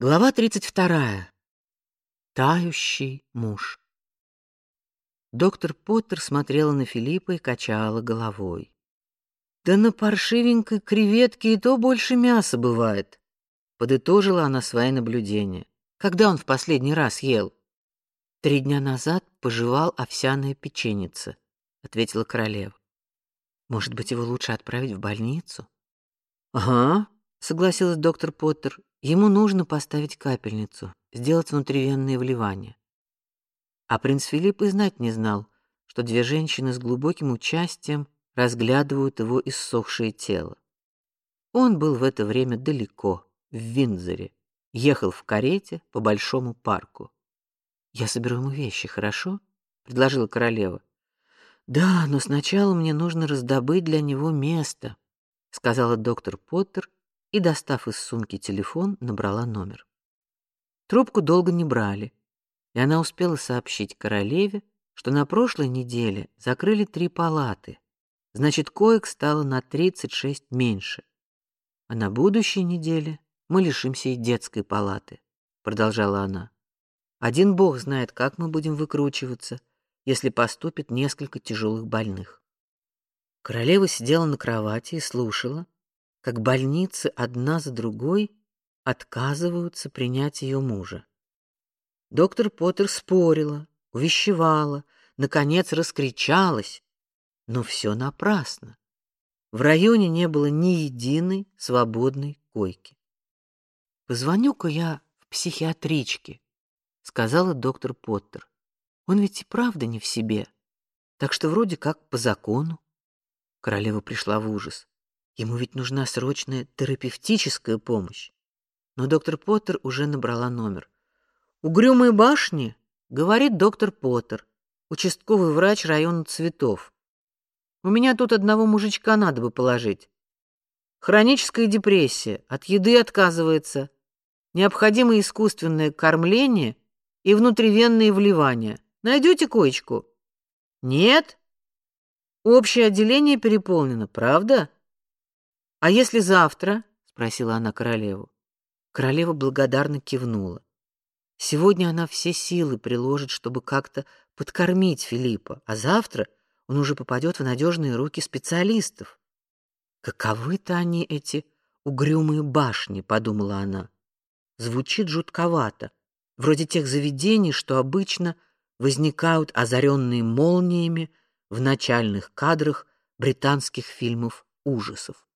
Глава 32. Тающий муж. Доктор Поттер смотрела на Филиппа и качала головой. Да на паршивенькой креветке и то больше мяса бывает, подытожила она свои наблюдения. Когда он в последний раз ел? Три дня назад пожевал овсяное печенице, ответила королева. Может быть, его лучше отправить в больницу? Ага, согласилась доктор Поттер. Ему нужно поставить капельницу, сделать внутривенные вливания. А принц Филипп и знать не знал, что две женщины с глубоким участием разглядывают его иссохшее тело. Он был в это время далеко, в Виндзоре, ехал в карете по большому парку. Я соберу ему вещи, хорошо? предложила королева. Да, но сначала мне нужно раздобыть для него место, сказала доктор Поттер и, достав из сумки телефон, набрала номер. Трубку долго не брали, и она успела сообщить королеве, что на прошлой неделе закрыли три палаты. Значит, коек стало на 36 меньше. А на будущей неделе мы лишимся и детской палаты, продолжала она. Один бог знает, как мы будем выкручиваться, если поступит несколько тяжелых больных. Королева сидела на кровати и слушала, как больницы одна за другой отказываются принять ее мужа. Доктор Поттер спорила, увещевала, наконец раскричалась, но все напрасно. В районе не было ни единой свободной койки. Позвоню-ка я в психиатричке, сказала доктор Поттер. Он ведь и правда не в себе, так что вроде как по закону. Королева пришла в ужас. Ему ведь нужна срочная терапевтическая помощь. Но доктор Поттер уже набрала номер. Угрюмые башни, говорит доктор Поттер, участковый врач района Цветов. У меня тут одного мужичка надо бы положить. Хроническая депрессия, от еды отказывается. Необходимо искусственное кормление и внутривенные вливания. Найдете коечку? Нет? Общее отделение переполнено, правда? А если завтра? спросила она королеву. Королева благодарно кивнула. Сегодня она все силы приложит, чтобы как-то подкормить Филиппа, а завтра он уже попадет в надежные руки специалистов. Каковы-то они эти угрюмые башни, подумала она. Звучит жутковато, вроде тех заведений, что обычно возникают озаренные молниями в начальных кадрах британских фильмов ужасов.